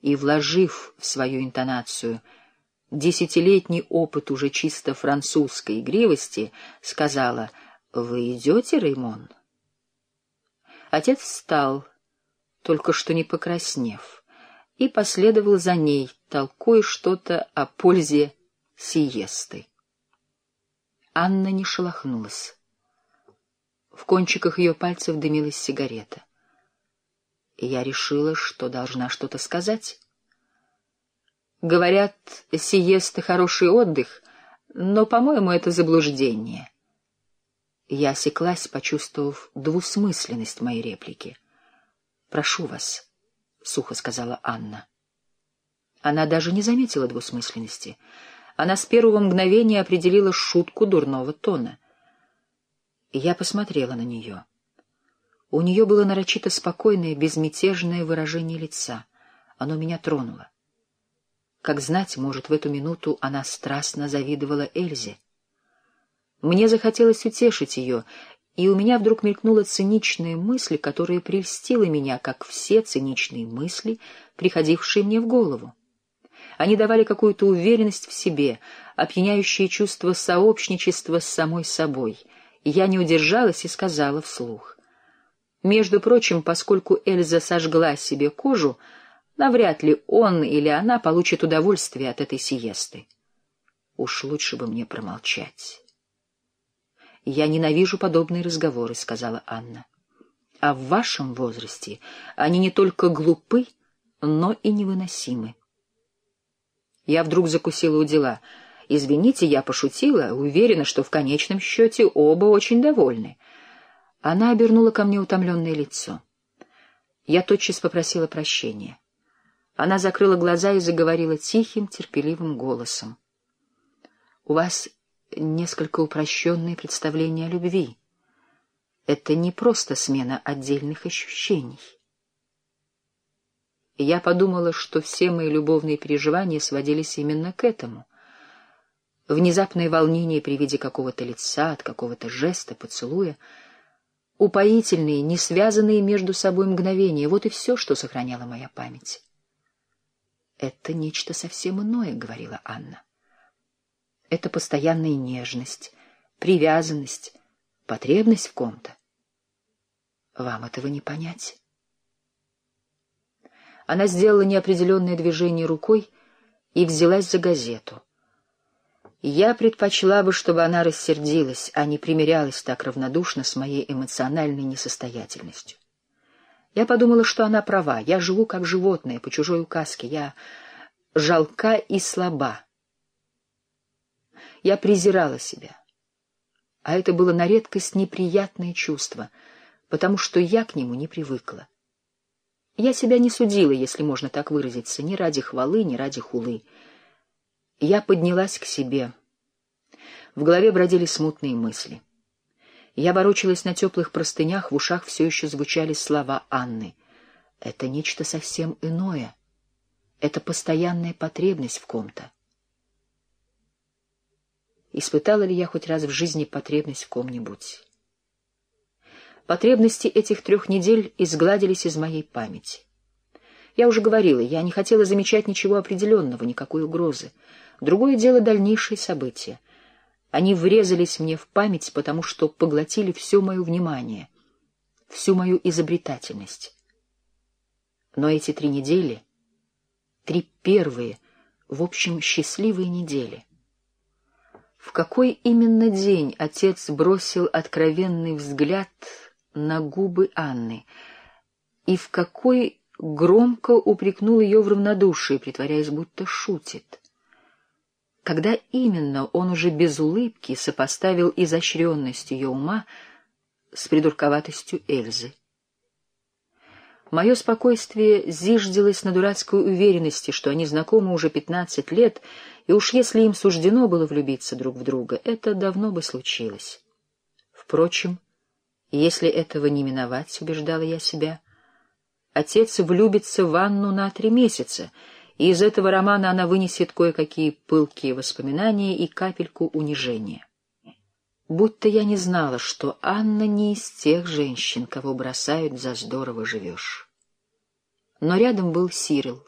и, вложив в свою интонацию десятилетний опыт уже чисто французской игривости, сказала «Вы идете, Реймон?» Отец встал, только что не покраснев, и последовал за ней, толкуя что-то о пользе сиесты. Анна не шелохнулась. В кончиках ее пальцев дымилась сигарета. И я решила, что должна что-то сказать. Говорят, сиеста — хороший отдых, но, по-моему, это заблуждение. Я осеклась, почувствовав двусмысленность моей реплики. «Прошу вас», — сухо сказала Анна. Она даже не заметила двусмысленности. Она с первого мгновения определила шутку дурного тона. Я посмотрела на нее. У нее было нарочито спокойное, безмятежное выражение лица. Оно меня тронуло. Как знать, может, в эту минуту она страстно завидовала Эльзе. Мне захотелось утешить ее, и у меня вдруг мелькнула циничная мысль, которая прельстила меня, как все циничные мысли, приходившие мне в голову. Они давали какую-то уверенность в себе, опьяняющее чувство сообщничества с самой собой. Я не удержалась и сказала вслух. Между прочим, поскольку Эльза сожгла себе кожу, навряд ли он или она получит удовольствие от этой сиесты. Уж лучше бы мне промолчать. «Я ненавижу подобные разговоры», — сказала Анна. «А в вашем возрасте они не только глупы, но и невыносимы». Я вдруг закусила у дела. «Извините, я пошутила, уверена, что в конечном счете оба очень довольны». Она обернула ко мне утомленное лицо. Я тотчас попросила прощения. Она закрыла глаза и заговорила тихим, терпеливым голосом. — У вас несколько упрощенные представления о любви. Это не просто смена отдельных ощущений. Я подумала, что все мои любовные переживания сводились именно к этому. Внезапное волнение при виде какого-то лица, от какого-то жеста, поцелуя, упоительные, не связанные между собой мгновения — вот и все, что сохраняла моя память. «Это нечто совсем иное», — говорила Анна. Это постоянная нежность, привязанность, потребность в ком-то. Вам этого не понять. Она сделала неопределенное движение рукой и взялась за газету. Я предпочла бы, чтобы она рассердилась, а не примирялась так равнодушно с моей эмоциональной несостоятельностью. Я подумала, что она права. Я живу как животное, по чужой указке. Я жалка и слаба. Я презирала себя. А это было на редкость неприятное чувство, потому что я к нему не привыкла. Я себя не судила, если можно так выразиться, ни ради хвалы, ни ради хулы. Я поднялась к себе. В голове бродили смутные мысли. Я ворочалась на теплых простынях, в ушах все еще звучали слова Анны. Это нечто совсем иное. Это постоянная потребность в ком-то. Испытала ли я хоть раз в жизни потребность в ком-нибудь? Потребности этих трех недель изгладились из моей памяти. Я уже говорила, я не хотела замечать ничего определенного, никакой угрозы. Другое дело — дальнейшие события. Они врезались мне в память, потому что поглотили все мое внимание, всю мою изобретательность. Но эти три недели, три первые, в общем, счастливые недели — в какой именно день отец бросил откровенный взгляд на губы Анны, и в какой громко упрекнул ее в равнодушии, притворяясь, будто шутит. Когда именно он уже без улыбки сопоставил изощренность ее ума с придурковатостью Эльзы. Мое спокойствие зиждилось на дурацкой уверенности, что они знакомы уже пятнадцать лет, и уж если им суждено было влюбиться друг в друга, это давно бы случилось. Впрочем, если этого не миновать, убеждала я себя, отец влюбится в Анну на три месяца, и из этого романа она вынесет кое-какие пылкие воспоминания и капельку унижения. Будто я не знала, что Анна не из тех женщин, кого бросают за здорово живешь. Но рядом был Сирил.